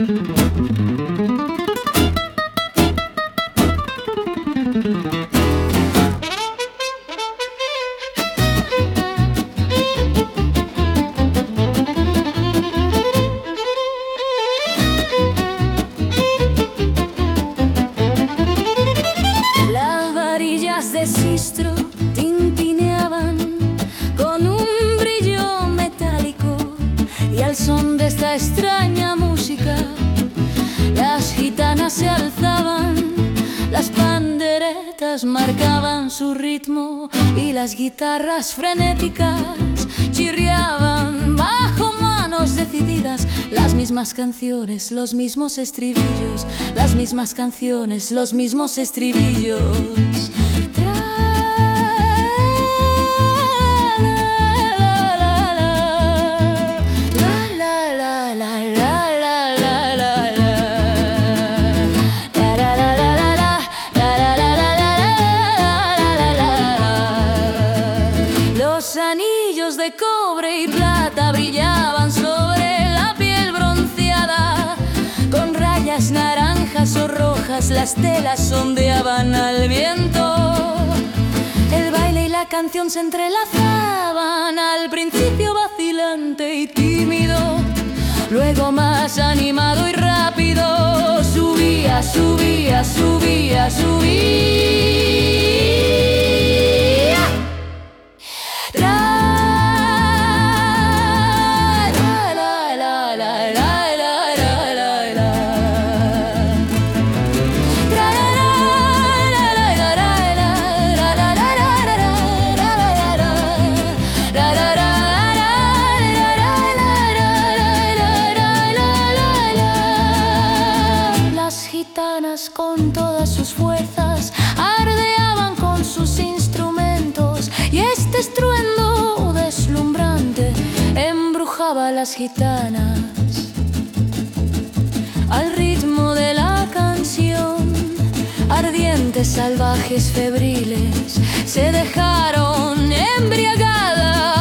las guitarras frenéticas chirriaban bajo manos decididas. Las mismas canciones, los mismos estribillos, las mismas canciones, los mismos estribillos. Las telas ondeaban al viento. El baile y la canción se entrelazaban, al principio vacilante y tímido, luego más animado y rápido. Subía, subía, subía, subía. Las gitanas al ritmo de la canción. Ardientes, salvajes, febriles se dejaron embriagadas,